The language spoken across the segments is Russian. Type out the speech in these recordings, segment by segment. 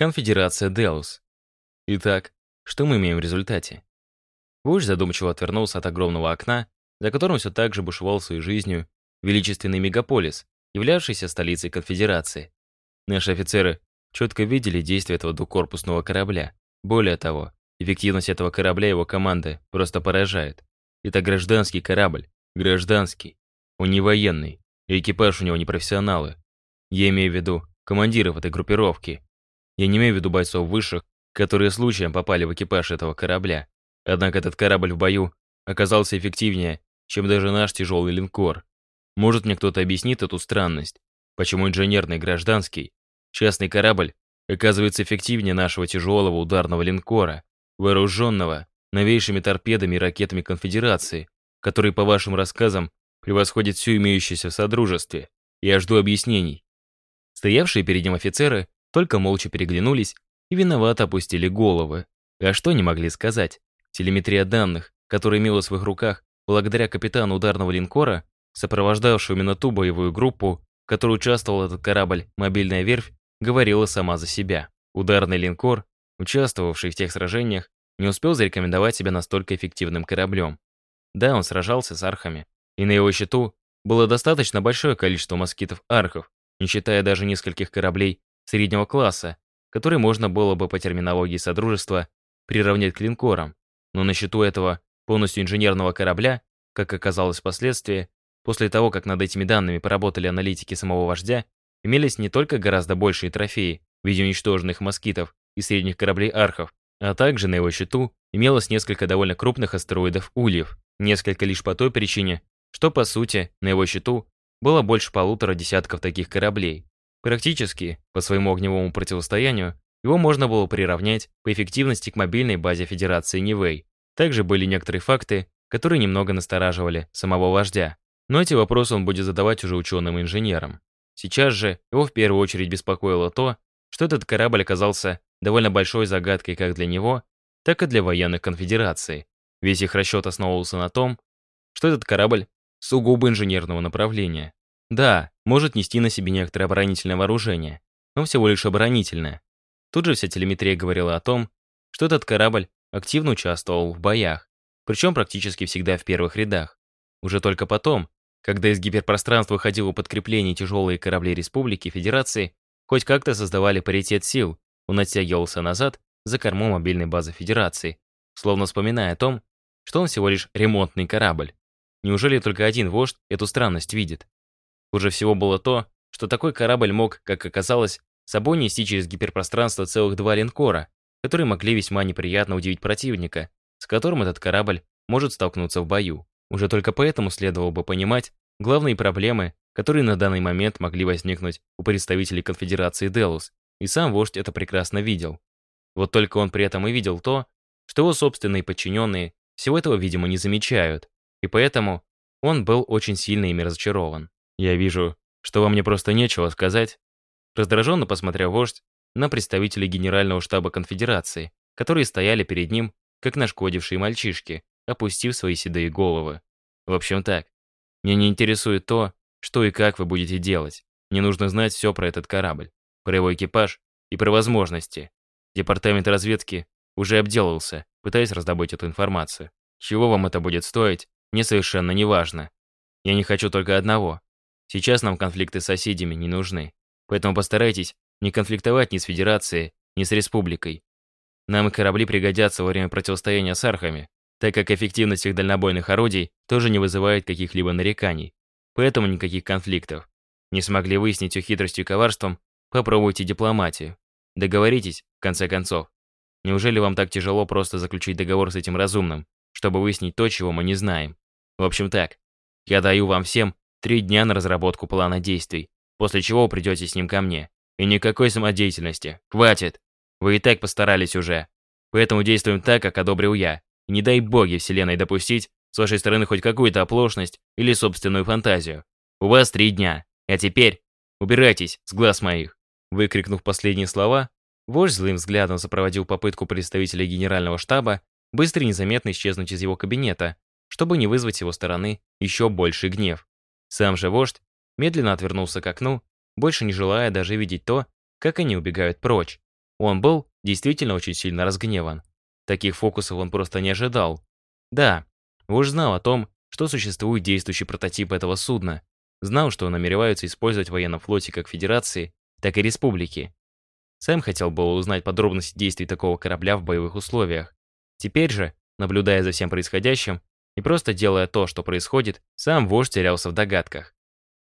Конфедерация Делус. Итак, что мы имеем в результате? Вождь задумчиво отвернулся от огромного окна, за которым все так же бушевал своей жизнью величественный мегаполис, являвшийся столицей конфедерации. Наши офицеры четко видели действия этого двукорпусного корабля. Более того, эффективность этого корабля и его команды просто поражает. Это гражданский корабль, гражданский. Он не военный, и экипаж у него не профессионалы. Я имею в виду командиров этой группировки, я не имею в виду бойцов высших, которые случаем попали в экипаж этого корабля. Однако этот корабль в бою оказался эффективнее, чем даже наш тяжелый линкор. Может мне кто-то объяснит эту странность? Почему инженерный гражданский частный корабль оказывается эффективнее нашего тяжелого ударного линкора, вооруженного новейшими торпедами и ракетами Конфедерации, который, по вашим рассказам, превосходит всю имеющуюся в Содружестве? Я жду объяснений. Стоявшие перед ним офицеры только молча переглянулись и виновато опустили головы. А что не могли сказать? Телеметрия данных, которая имелась в их руках благодаря капитану ударного линкора, сопровождавшего именно ту боевую группу, в которой участвовал этот корабль «Мобильная верфь», говорила сама за себя. Ударный линкор, участвовавший в тех сражениях, не успел зарекомендовать себя настолько эффективным кораблем. Да, он сражался с архами, и на его счету было достаточно большое количество москитов-архов, не считая даже нескольких кораблей среднего класса, который можно было бы по терминологии Содружества приравнять к линкорам, но на счету этого полностью инженерного корабля, как оказалось впоследствии, после того, как над этими данными поработали аналитики самого вождя, имелись не только гораздо большие трофеи в виде уничтоженных москитов и средних кораблей архов, а также на его счету имелось несколько довольно крупных астероидов ульев, несколько лишь по той причине, что, по сути, на его счету было больше полутора десятков таких кораблей. Практически, по своему огневому противостоянию, его можно было приравнять по эффективности к мобильной базе Федерации Нивэй. Также были некоторые факты, которые немного настораживали самого вождя. Но эти вопросы он будет задавать уже ученым и инженерам. Сейчас же его в первую очередь беспокоило то, что этот корабль оказался довольно большой загадкой как для него, так и для военных конфедераций. Весь их расчет основывался на том, что этот корабль сугубо инженерного направления. Да, может нести на себе некоторое оборонительное вооружение, но всего лишь оборонительное. Тут же вся телеметрия говорила о том, что этот корабль активно участвовал в боях, причем практически всегда в первых рядах. Уже только потом, когда из гиперпространства выходило подкрепление тяжелые корабли Республики Федерации, хоть как-то создавали паритет сил, он оттягивался назад за корму мобильной базы Федерации, словно вспоминая о том, что он всего лишь ремонтный корабль. Неужели только один вождь эту странность видит? Хуже всего было то, что такой корабль мог, как оказалось, собой нести через гиперпространство целых два линкора, которые могли весьма неприятно удивить противника, с которым этот корабль может столкнуться в бою. Уже только поэтому следовало бы понимать главные проблемы, которые на данный момент могли возникнуть у представителей конфедерации Делус, и сам вождь это прекрасно видел. Вот только он при этом и видел то, что его собственные подчиненные всего этого, видимо, не замечают, и поэтому он был очень сильно ими разочарован. Я вижу, что вам мне просто нечего сказать. Раздраженно посмотрел вождь на представителей Генерального штаба конфедерации, которые стояли перед ним, как нашкодившие мальчишки, опустив свои седые головы. В общем так, меня не интересует то, что и как вы будете делать. Мне нужно знать все про этот корабль, про его экипаж и про возможности. Департамент разведки уже обделался, пытаясь раздобыть эту информацию. Чего вам это будет стоить, мне совершенно не важно. Я не хочу только одного Сейчас нам конфликты с соседями не нужны. Поэтому постарайтесь не конфликтовать ни с Федерацией, ни с Республикой. Нам и корабли пригодятся во время противостояния с архами, так как эффективность их дальнобойных орудий тоже не вызывает каких-либо нареканий. Поэтому никаких конфликтов. Не смогли выяснить все хитростью и коварством, попробуйте дипломатию. Договоритесь, в конце концов. Неужели вам так тяжело просто заключить договор с этим разумным, чтобы выяснить то, чего мы не знаем? В общем так, я даю вам всем Три дня на разработку плана действий, после чего придете с ним ко мне. И никакой самодеятельности. Хватит. Вы и так постарались уже. Поэтому действуем так, как одобрил я. И не дай боги вселенной допустить с вашей стороны хоть какую-то оплошность или собственную фантазию. У вас три дня. А теперь убирайтесь с глаз моих. Выкрикнув последние слова, вождь злым взглядом сопроводил попытку представителя генерального штаба быстро и незаметно исчезнуть из его кабинета, чтобы не вызвать с его стороны еще больший гнев. Сам же вождь медленно отвернулся к окну, больше не желая даже видеть то, как они убегают прочь. Он был действительно очень сильно разгневан. Таких фокусов он просто не ожидал. Да, вождь знал о том, что существует действующий прототип этого судна, знал, что намереваются использовать в военном флоте как Федерации, так и Республики. Сэм хотел было узнать подробности действий такого корабля в боевых условиях. Теперь же, наблюдая за всем происходящим и просто делая то, что происходит, сам вождь терялся в догадках.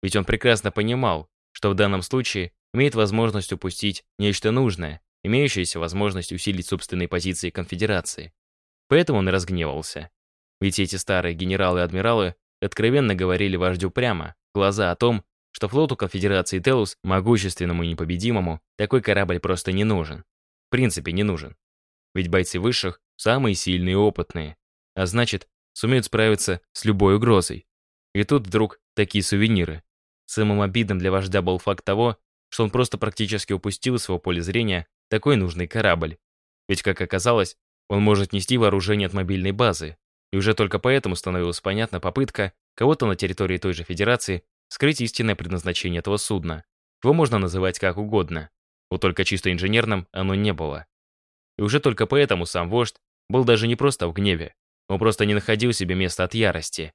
Ведь он прекрасно понимал, что в данном случае имеет возможность упустить нечто нужное, имеющееся возможность усилить собственные позиции конфедерации. Поэтому он и разгневался. Ведь эти старые генералы и адмиралы откровенно говорили вождю прямо, глаза о том, что флоту конфедерации Телус, могущественному и непобедимому, такой корабль просто не нужен. В принципе, не нужен. Ведь бойцы высших самые сильные и опытные, а значит, сумеют справиться с любой угрозой. И тут вдруг такие сувениры. Самым обидным для вождя был факт того, что он просто практически упустил из своего поля зрения такой нужный корабль. Ведь, как оказалось, он может нести вооружение от мобильной базы. И уже только поэтому становилась понятна попытка кого-то на территории той же Федерации скрыть истинное предназначение этого судна. Его можно называть как угодно. Вот только чисто инженерным оно не было. И уже только поэтому сам вождь был даже не просто в гневе. Он просто не находил себе места от ярости.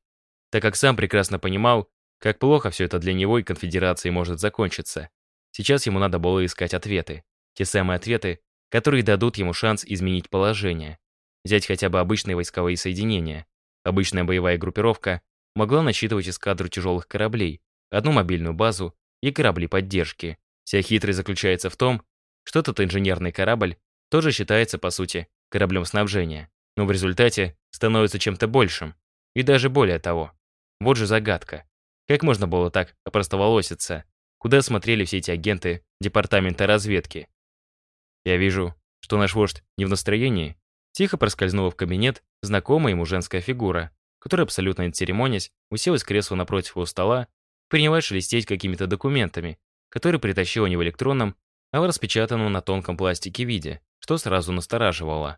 Так как сам прекрасно понимал, как плохо все это для него и конфедерации может закончиться. Сейчас ему надо было искать ответы. Те самые ответы, которые дадут ему шанс изменить положение. Взять хотя бы обычные войсковые соединения. Обычная боевая группировка могла насчитывать эскадру тяжелых кораблей, одну мобильную базу и корабли поддержки. Вся хитрость заключается в том, что этот инженерный корабль тоже считается, по сути, кораблем снабжения, но в результате становится чем-то большим. И даже более того. Вот же загадка. Как можно было так опростоволоситься? Куда смотрели все эти агенты департамента разведки? Я вижу, что наш вождь не в настроении. Тихо проскользнула в кабинет знакомая ему женская фигура, которая, абсолютно не церемонясь, уселась в кресло напротив его стола, принялась шелестеть какими-то документами, которые притащила не в электронном, а в распечатанном на тонком пластике виде, что сразу настораживало.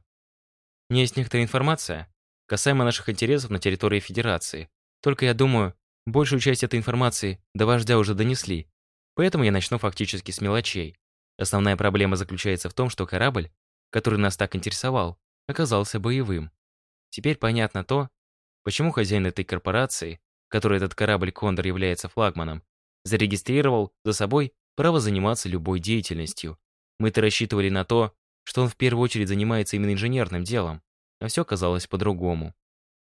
«Не есть некоторая информация, касаемо наших интересов на территории Федерации. Только я думаю, большую часть этой информации до вождя уже донесли, поэтому я начну фактически с мелочей. Основная проблема заключается в том, что корабль, который нас так интересовал, оказался боевым. Теперь понятно то, почему хозяин этой корпорации, которой этот корабль «Кондор» является флагманом, зарегистрировал за собой право заниматься любой деятельностью. Мы-то рассчитывали на то, что он в первую очередь занимается именно инженерным делом, а все казалось по-другому.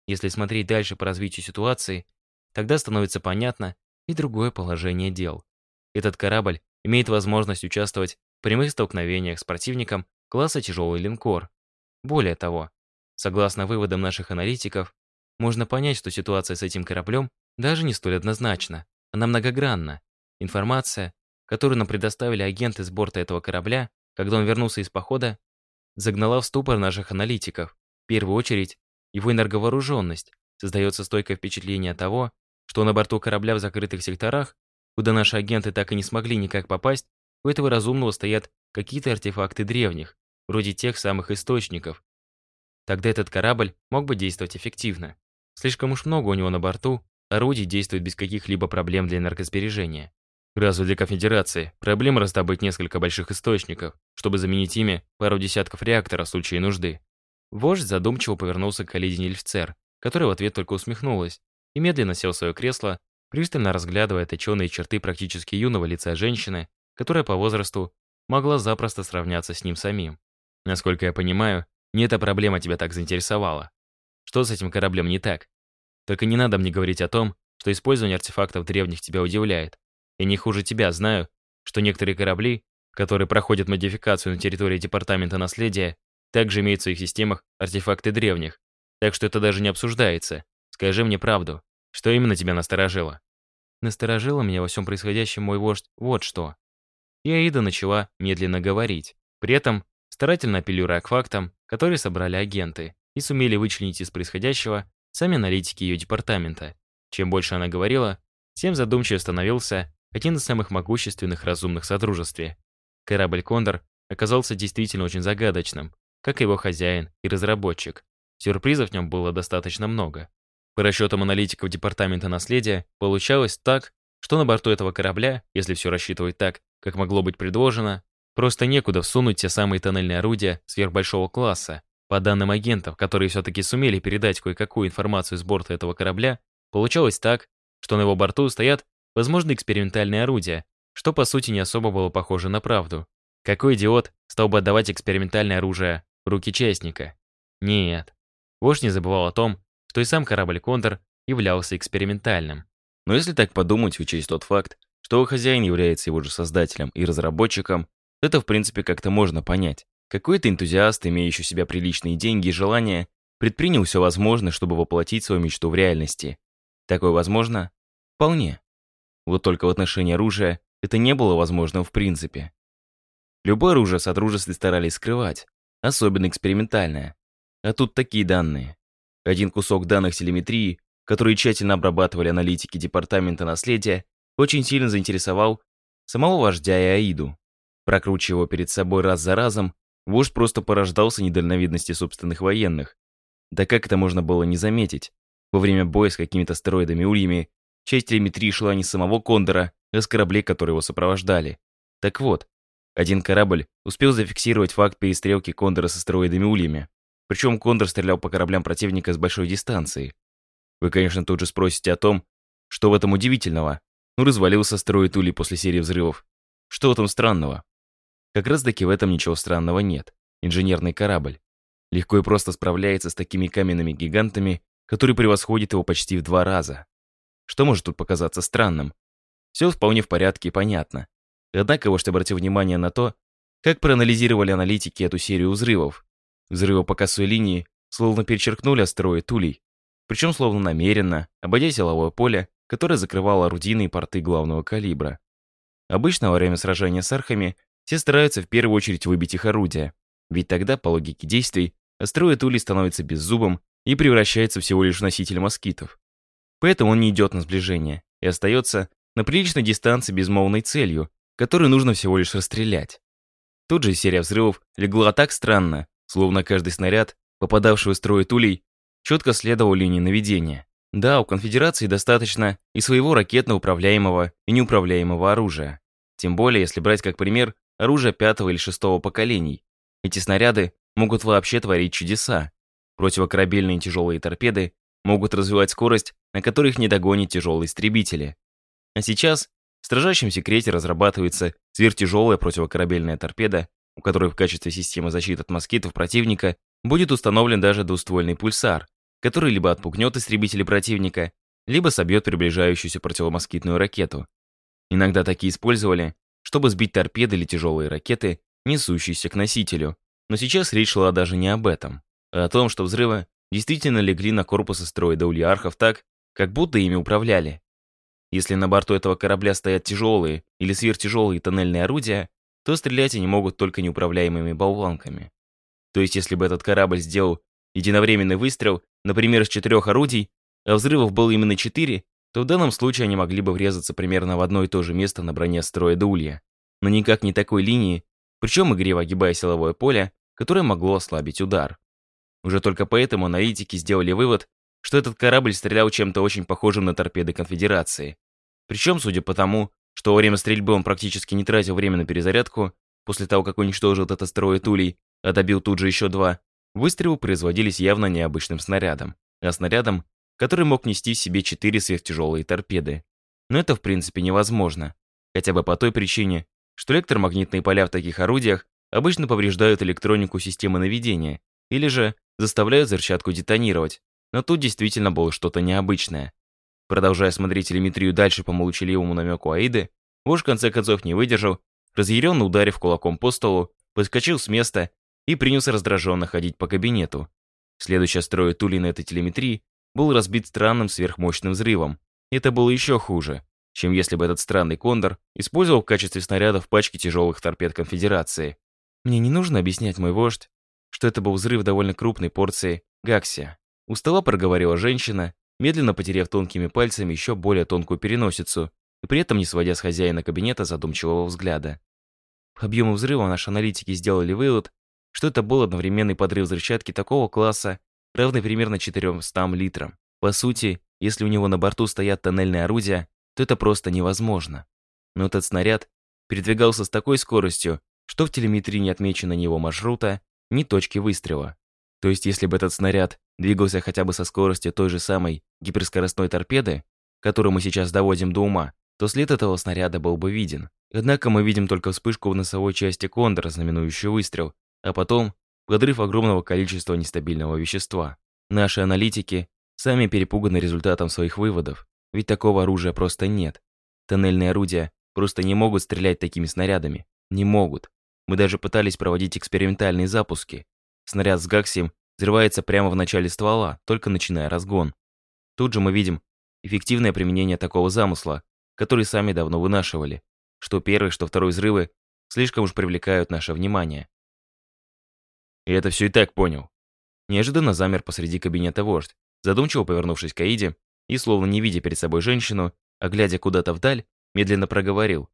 Если смотреть дальше по развитию ситуации, тогда становится понятно и другое положение дел. Этот корабль имеет возможность участвовать в прямых столкновениях с противником класса тяжелый линкор. Более того, согласно выводам наших аналитиков, можно понять, что ситуация с этим кораблем даже не столь однозначна, она многогранна. Информация, которую нам предоставили агенты с борта этого корабля, когда он вернулся из похода, загнала в ступор наших аналитиков. В первую очередь, его энерговооруженность. Создается стойкое впечатление того, что на борту корабля в закрытых секторах, куда наши агенты так и не смогли никак попасть, у этого разумного стоят какие-то артефакты древних, вроде тех самых источников. Тогда этот корабль мог бы действовать эффективно. Слишком уж много у него на борту, орудий действует без каких-либо проблем для энергосбережения. Разве для конфедерации проблема раздобыть несколько больших источников, чтобы заменить ими пару десятков реакторов в случае нужды? Вождь задумчиво повернулся к Алиде Нильфцер, которая в ответ только усмехнулась, и медленно сел в свое кресло, пристально разглядывая точеные черты практически юного лица женщины, которая по возрасту могла запросто сравняться с ним самим. Насколько я понимаю, не эта проблема тебя так заинтересовала. Что с этим кораблем не так? Только не надо мне говорить о том, что использование артефактов древних тебя удивляет. Я не хуже тебя знаю, что некоторые корабли, которые проходят модификацию на территории Департамента наследия, также имеют в своих системах артефакты древних. Так что это даже не обсуждается. Скажи мне правду. Что именно тебя насторожило? Насторожило меня во всем происходящем мой вождь вот что. И Аида начала медленно говорить, при этом старательно апеллируя к фактам, которые собрали агенты и сумели вычленить из происходящего сами аналитики ее департамента. Чем больше она говорила, тем задумчивее становился один из самых могущественных разумных Содружестве. Корабль «Кондор» оказался действительно очень загадочным, как и его хозяин и разработчик. Сюрпризов в нем было достаточно много. По расчетам аналитиков Департамента наследия, получалось так, что на борту этого корабля, если все рассчитывать так, как могло быть предложено, Просто некуда всунуть те самые тоннельные орудия сверхбольшого класса. По данным агентов, которые все-таки сумели передать кое-какую информацию с борта этого корабля, получалось так, что на его борту стоят, возможно, экспериментальные орудия, что по сути не особо было похоже на правду. Какой идиот стал бы отдавать экспериментальное оружие в руки частника? Нет. Вождь не забывал о том, что и сам корабль «Кондор» являлся экспериментальным. Но если так подумать, учесть тот факт, что хозяин является его же создателем и разработчиком, это в принципе как-то можно понять. Какой-то энтузиаст, имеющий у себя приличные деньги и желания, предпринял все возможное, чтобы воплотить свою мечту в реальности. Такое возможно? Вполне. Вот только в отношении оружия это не было возможным в принципе. Любое оружие Содружества старались скрывать, особенно экспериментальное. А тут такие данные. Один кусок данных телеметрии, которые тщательно обрабатывали аналитики Департамента наследия, очень сильно заинтересовал самого вождя и Аиду. Прокручивая его перед собой раз за разом, вождь просто порождался недальновидности собственных военных. Да как это можно было не заметить? Во время боя с какими-то стероидами-ульями часть телеметрии шла не самого Кондора, а с кораблей, которые его сопровождали. Так вот, один корабль успел зафиксировать факт перестрелки Кондора с астероидами-ульями. Причем Кондор стрелял по кораблям противника с большой дистанции. Вы, конечно, тут же спросите о том, что в этом удивительного. Ну, развалился астероид Ули после серии взрывов. Что в этом странного? Как раз таки в этом ничего странного нет. Инженерный корабль. Легко и просто справляется с такими каменными гигантами, которые превосходят его почти в два раза. Что может тут показаться странным? Все вполне в порядке и понятно. Однако вождь обратил внимание на то, как проанализировали аналитики эту серию взрывов. Взрывы по косой линии словно перечеркнули астероид Улей, причем словно намеренно, обойдя силовое поле, которое закрывало орудийные порты главного калибра. Обычно во время сражения с архами все стараются в первую очередь выбить их орудия, ведь тогда, по логике действий, астероид Улей становится беззубым и превращается всего лишь в носитель москитов. Поэтому он не идет на сближение и остается на приличной дистанции безмолвной целью, которую нужно всего лишь расстрелять. Тут же серия взрывов легла так странно, словно каждый снаряд, попадавший в строй тулей, четко следовал линии наведения. Да, у конфедерации достаточно и своего ракетно-управляемого и неуправляемого оружия. Тем более, если брать как пример оружие пятого или шестого поколений. Эти снаряды могут вообще творить чудеса. Противокорабельные тяжелые торпеды могут развивать скорость, на которой их не догонят тяжелые истребители. А сейчас в строжайшем секрете разрабатывается сверхтяжелая противокорабельная торпеда, у которой в качестве системы защиты от москитов противника будет установлен даже двуствольный пульсар, который либо отпугнет истребители противника, либо собьет приближающуюся противомоскитную ракету. Иногда такие использовали, чтобы сбить торпеды или тяжелые ракеты, несущиеся к носителю. Но сейчас речь шла даже не об этом, а о том, что взрывы действительно легли на корпус астероида Ульярхов так, как будто ими управляли. Если на борту этого корабля стоят тяжелые или сверхтяжелые тоннельные орудия, то стрелять они могут только неуправляемыми болванками. То есть, если бы этот корабль сделал единовременный выстрел, например, из четырех орудий, а взрывов было именно четыре, то в данном случае они могли бы врезаться примерно в одно и то же место на броне астероида Улья. Но никак не такой линии, причем игриво огибая силовое поле, которое могло ослабить удар. Уже только поэтому аналитики сделали вывод, что этот корабль стрелял чем-то очень похожим на торпеды Конфедерации. Причем, судя по тому, что во время стрельбы он практически не тратил время на перезарядку, после того, как уничтожил этот астероид Улей, а добил тут же еще два, выстрелы производились явно необычным снарядом, а снарядом, который мог нести в себе четыре сверхтяжелые торпеды. Но это в принципе невозможно, хотя бы по той причине, что электромагнитные поля в таких орудиях обычно повреждают электронику системы наведения или же заставляют взрывчатку детонировать, но тут действительно было что-то необычное. Продолжая смотреть телеметрию дальше по молчаливому намеку Аиды, вождь в конце концов не выдержал, разъяренно ударив кулаком по столу, подскочил с места и принялся раздраженно ходить по кабинету. Следующая строй тули на этой телеметрии был разбит странным сверхмощным взрывом. Это было еще хуже, чем если бы этот странный кондор использовал в качестве снарядов пачки тяжелых торпед Конфедерации. Мне не нужно объяснять, мой вождь, что это был взрыв довольно крупной порции гаксия. Устала проговорила женщина, медленно потеряв тонкими пальцами еще более тонкую переносицу и при этом не сводя с хозяина кабинета задумчивого взгляда. По объему взрыва наши аналитики сделали вывод, что это был одновременный подрыв взрывчатки такого класса, равный примерно 400 литрам. По сути, если у него на борту стоят тоннельные орудия, то это просто невозможно. Но этот снаряд передвигался с такой скоростью, что в телеметрии не отмечено ни его маршрута, ни точки выстрела. То есть, если бы этот снаряд двигался хотя бы со скоростью той же самой гиперскоростной торпеды, которую мы сейчас доводим до ума, то след этого снаряда был бы виден. Однако мы видим только вспышку в носовой части кондора, знаменующую выстрел, а потом подрыв огромного количества нестабильного вещества. Наши аналитики сами перепуганы результатом своих выводов, ведь такого оружия просто нет. Тоннельные орудия просто не могут стрелять такими снарядами. Не могут. Мы даже пытались проводить экспериментальные запуски. Снаряд с гаксием взрывается прямо в начале ствола, только начиная разгон. Тут же мы видим эффективное применение такого замысла, который сами давно вынашивали. Что первый, что второй взрывы слишком уж привлекают наше внимание. И это все и так понял. Неожиданно замер посреди кабинета вождь, задумчиво повернувшись к Аиде и, словно не видя перед собой женщину, а глядя куда-то вдаль, медленно проговорил.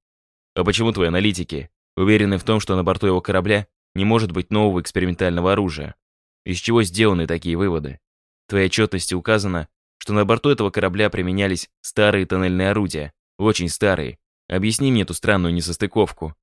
«А почему твои аналитики уверены в том, что на борту его корабля не может быть нового экспериментального оружия? Из чего сделаны такие выводы? В твоей отчетности указано, что на борту этого корабля применялись старые тоннельные орудия, очень старые. Объясни мне эту странную несостыковку».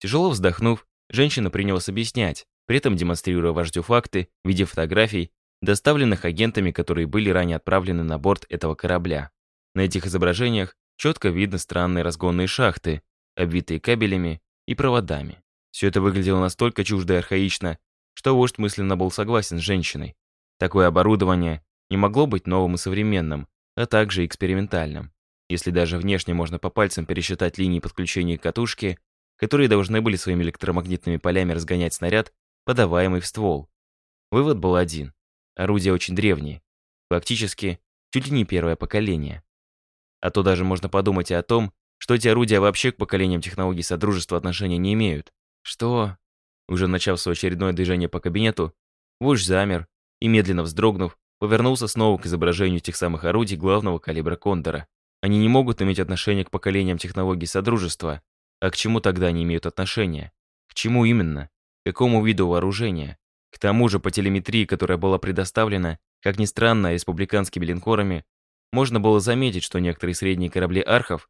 Тяжело вздохнув, женщина принялась объяснять, при этом демонстрируя вождю факты в виде фотографий, доставленных агентами, которые были ранее отправлены на борт этого корабля. На этих изображениях четко видно странные разгонные шахты, обвитые кабелями и проводами. Все это выглядело настолько чуждо и архаично, что вождь мысленно был согласен с женщиной. Такое оборудование не могло быть новым и современным, а также экспериментальным. Если даже внешне можно по пальцам пересчитать линии подключения катушки, которые должны были своими электромагнитными полями разгонять снаряд, подаваемый в ствол. Вывод был один. Орудия очень древние. Фактически, чуть ли не первое поколение. А то даже можно подумать и о том, что эти орудия вообще к поколениям технологий Содружества отношения не имеют. Что? Уже начав свое очередное движение по кабинету, вождь замер и, медленно вздрогнув, повернулся снова к изображению тех самых орудий главного калибра Кондора. Они не могут иметь отношения к поколениям технологий Содружества. А к чему тогда они имеют отношение? К чему именно? К какому виду вооружения? К тому же по телеметрии, которая была предоставлена, как ни странно, республиканскими линкорами, можно было заметить, что некоторые средние корабли архов,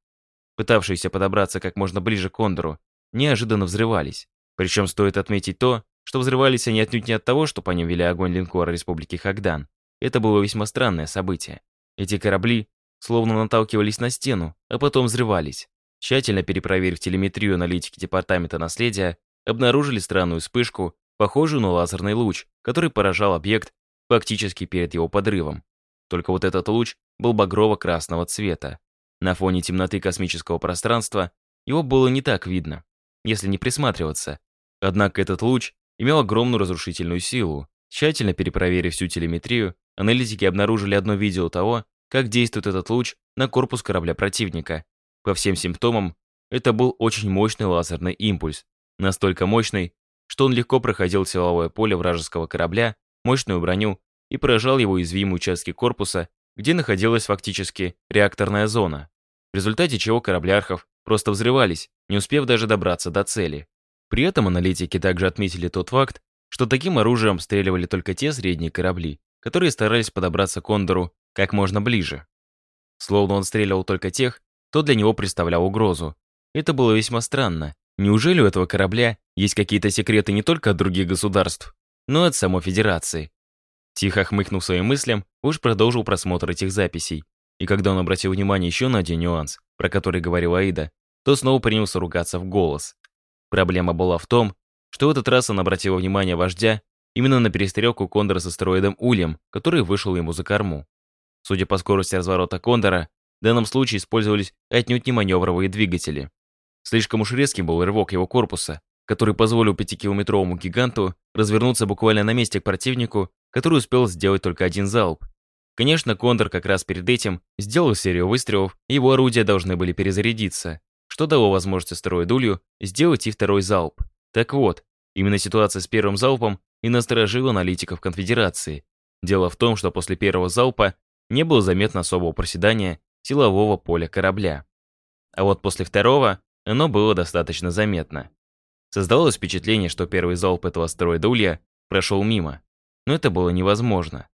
пытавшиеся подобраться как можно ближе к Кондору, неожиданно взрывались. Причем стоит отметить то, что взрывались они отнюдь не от того, что по ним вели огонь линкора Республики Хагдан. Это было весьма странное событие. Эти корабли словно наталкивались на стену, а потом взрывались. Тщательно перепроверив телеметрию аналитики Департамента наследия, обнаружили странную вспышку, похожую на лазерный луч, который поражал объект фактически перед его подрывом. Только вот этот луч был багрово-красного цвета. На фоне темноты космического пространства его было не так видно, если не присматриваться. Однако этот луч имел огромную разрушительную силу. Тщательно перепроверив всю телеметрию, аналитики обнаружили одно видео того, как действует этот луч на корпус корабля противника. По всем симптомам, это был очень мощный лазерный импульс. Настолько мощный, что он легко проходил силовое поле вражеского корабля, мощную броню и поражал его уязвимые участки корпуса, где находилась фактически реакторная зона, в результате чего корабли Архов просто взрывались, не успев даже добраться до цели. При этом аналитики также отметили тот факт, что таким оружием обстреливали только те средние корабли, которые старались подобраться к Кондору как можно ближе. Словно он стрелял только тех, кто для него представлял угрозу. Это было весьма странно. Неужели у этого корабля есть какие-то секреты не только от других государств, но и от самой Федерации? Тихо хмыкнув своим мыслям, уж продолжил просмотр этих записей. И когда он обратил внимание еще на один нюанс, про который говорила Аида, то снова принялся ругаться в голос. Проблема была в том, что в этот раз он обратил внимание вождя именно на перестрелку Кондора с астероидом Ульем, который вышел ему за корму. Судя по скорости разворота Кондора, в данном случае использовались отнюдь не маневровые двигатели. Слишком уж резкий был рывок его корпуса, который позволил пятикилометровому гиганту развернуться буквально на месте к противнику, который успел сделать только один залп. Конечно, Кондор как раз перед этим сделал серию выстрелов, и его орудия должны были перезарядиться, что дало возможность астероидулью сделать и второй залп. Так вот, именно ситуация с первым залпом и насторожила аналитиков конфедерации. Дело в том, что после первого залпа не было заметно особого проседания силового поля корабля. А вот после второго оно было достаточно заметно. Создавалось впечатление, что первый залп этого астероида Улья прошел мимо. Но это было невозможно.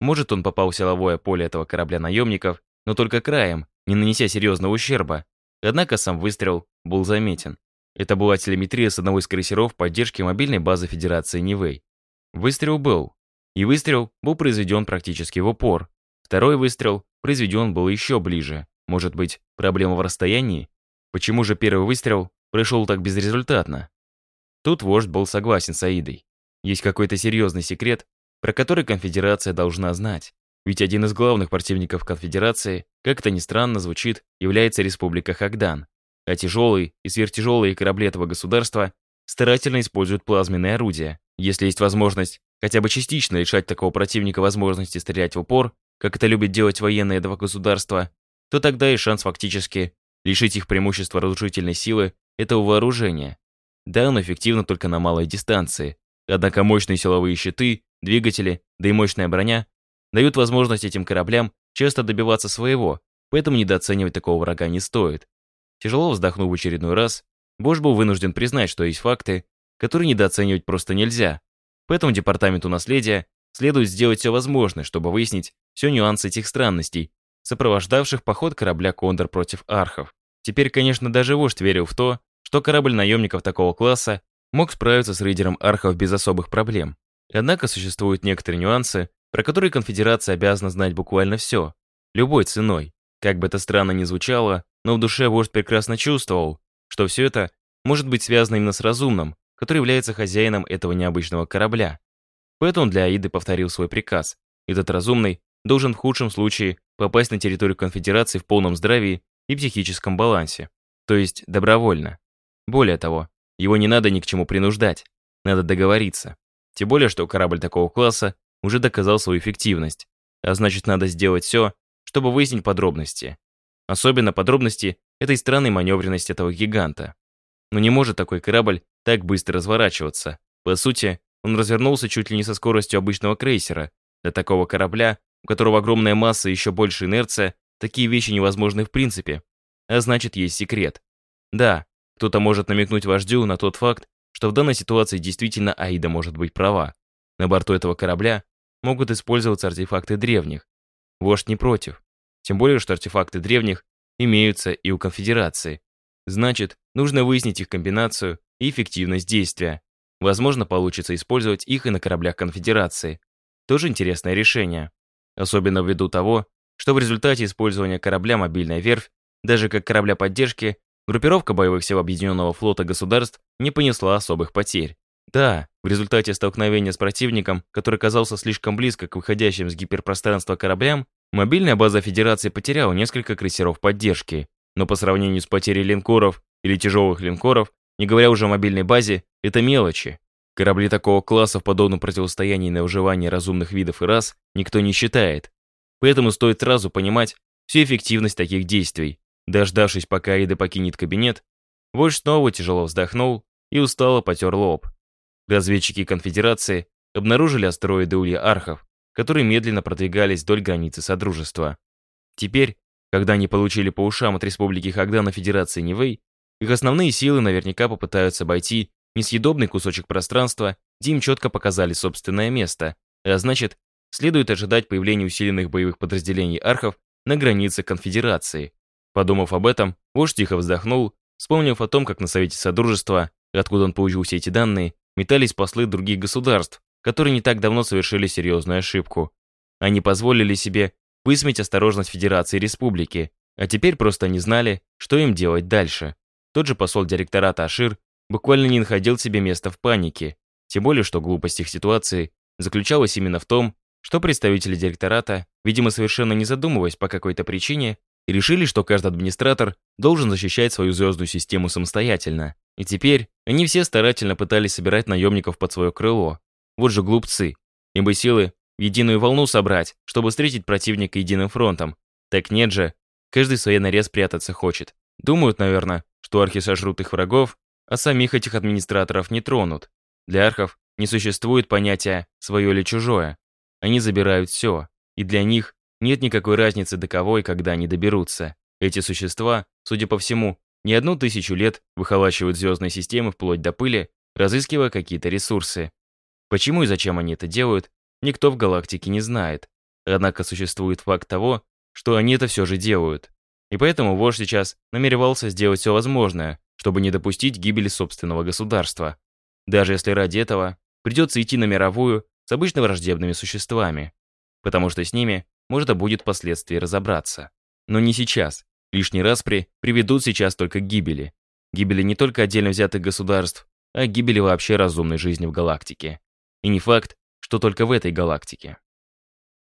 Может, он попал в силовое поле этого корабля наемников, но только краем, не нанеся серьезного ущерба. Однако сам выстрел был заметен. Это была телеметрия с одного из крейсеров поддержки мобильной базы Федерации Нивэй. Выстрел был. И выстрел был произведен практически в упор. Второй выстрел произведен был еще ближе. Может быть, проблема в расстоянии? Почему же первый выстрел прошел так безрезультатно? Тут вождь был согласен с Аидой. Есть какой-то серьезный секрет, про который конфедерация должна знать. Ведь один из главных противников конфедерации, как это ни странно звучит, является Республика Хагдан. А тяжелые и сверхтяжелые корабли этого государства старательно используют плазменные орудия. Если есть возможность хотя бы частично лишать такого противника возможности стрелять в упор, как это любит делать военные этого государства, то тогда и шанс фактически лишить их преимущества разрушительной силы этого вооружения. Да, оно эффективно только на малой дистанции, однако мощные силовые щиты, двигатели, да и мощная броня дают возможность этим кораблям часто добиваться своего, поэтому недооценивать такого врага не стоит. Тяжело вздохнув в очередной раз, Бош был вынужден признать, что есть факты, которые недооценивать просто нельзя. Поэтому Департаменту наследия следует сделать все возможное, чтобы выяснить все нюансы этих странностей, сопровождавших поход корабля «Кондор» против архов. Теперь, конечно, даже вождь верил в то, что корабль наемников такого класса мог справиться с рейдером архов без особых проблем. Однако существуют некоторые нюансы, про которые конфедерация обязана знать буквально все, любой ценой. Как бы это странно ни звучало, но в душе вождь прекрасно чувствовал, что все это может быть связано именно с разумным, который является хозяином этого необычного корабля. Поэтому для Аиды повторил свой приказ. Этот разумный должен в худшем случае попасть на территорию конфедерации в полном здравии и психическом балансе. То есть добровольно. Более того, его не надо ни к чему принуждать. Надо договориться. Тем более, что корабль такого класса уже доказал свою эффективность. А значит, надо сделать все, чтобы выяснить подробности. Особенно подробности этой странной маневренности этого гиганта. Но не может такой корабль так быстро разворачиваться. По сути, он развернулся чуть ли не со скоростью обычного крейсера. Для такого корабля, у которого огромная масса и еще больше инерция, такие вещи невозможны в принципе. А значит, есть секрет. Да, кто-то может намекнуть вождю на тот факт, что в данной ситуации действительно Аида может быть права. На борту этого корабля могут использоваться артефакты древних. Вождь не против. Тем более, что артефакты древних имеются и у конфедерации. Значит, нужно выяснить их комбинацию и эффективность действия. Возможно, получится использовать их и на кораблях конфедерации. Тоже интересное решение. Особенно ввиду того, что в результате использования корабля «Мобильная верфь», даже как корабля поддержки, группировка боевых сил Объединенного флота государств не понесла особых потерь. Да, в результате столкновения с противником, который казался слишком близко к выходящим с гиперпространства кораблям, мобильная база Федерации потеряла несколько крейсеров поддержки. Но по сравнению с потерей линкоров или тяжелых линкоров, не говоря уже о мобильной базе, это мелочи. Корабли такого класса в подобном противостоянии на выживание разумных видов и рас никто не считает. Поэтому стоит сразу понимать всю эффективность таких действий. Дождавшись, пока Аида покинет кабинет, вождь снова тяжело вздохнул и устало потер лоб. Разведчики конфедерации обнаружили астероиды Улья Архов, которые медленно продвигались вдоль границы Содружества. Теперь, когда они получили по ушам от Республики Хагдана Федерации Нивэй, их основные силы наверняка попытаются обойти несъедобный кусочек пространства, где им четко показали собственное место, а значит, следует ожидать появления усиленных боевых подразделений архов на границе конфедерации. Подумав об этом, вождь тихо вздохнул, вспомнив о том, как на Совете Содружества, откуда он получил все эти данные, метались послы других государств, которые не так давно совершили серьезную ошибку. Они позволили себе высмеять осторожность Федерации и Республики, а теперь просто не знали, что им делать дальше. Тот же посол директората Ашир буквально не находил себе места в панике, тем более, что глупость их ситуации заключалась именно в том, что представители директората, видимо, совершенно не задумываясь по какой-то причине, решили, что каждый администратор должен защищать свою звездную систему самостоятельно. И теперь они все старательно пытались собирать наемников под свое крыло. Вот же глупцы. Им бы силы в единую волну собрать, чтобы встретить противника единым фронтом. Так нет же. Каждый в своей норе хочет. Думают, наверное, что архи сожрут их врагов, а самих этих администраторов не тронут. Для архов не существует понятия «свое или чужое». Они забирают все, и для них нет никакой разницы, до кого и когда они доберутся. Эти существа, судя по всему, не одну тысячу лет выхолачивают звездные системы вплоть до пыли, разыскивая какие-то ресурсы. Почему и зачем они это делают, никто в галактике не знает. Однако существует факт того, что они это все же делают. И поэтому вождь сейчас намеревался сделать все возможное, чтобы не допустить гибели собственного государства. Даже если ради этого придется идти на мировую с обычно враждебными существами, потому что с ними можно будет впоследствии разобраться. Но не сейчас. Лишний распри приведут сейчас только к гибели. Гибели не только отдельно взятых государств, а гибели вообще разумной жизни в галактике. И не факт, что только в этой галактике.